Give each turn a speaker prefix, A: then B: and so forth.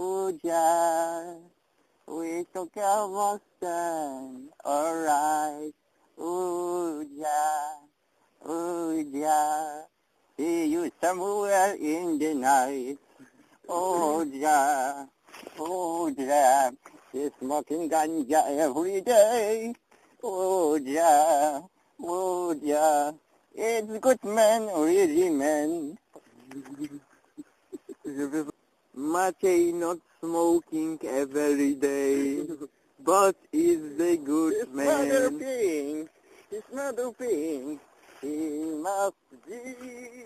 A: Jah, we took our son, alright. Oh, Jah, see you somewhere in the night. Oh, Jah, oh, Jah, he's smoking ganja every day. Oh, Jah, it's good man, really man. Mate not smoking every day, but is a good
B: His
A: man.
B: mother pink,
A: His mother pink, he must be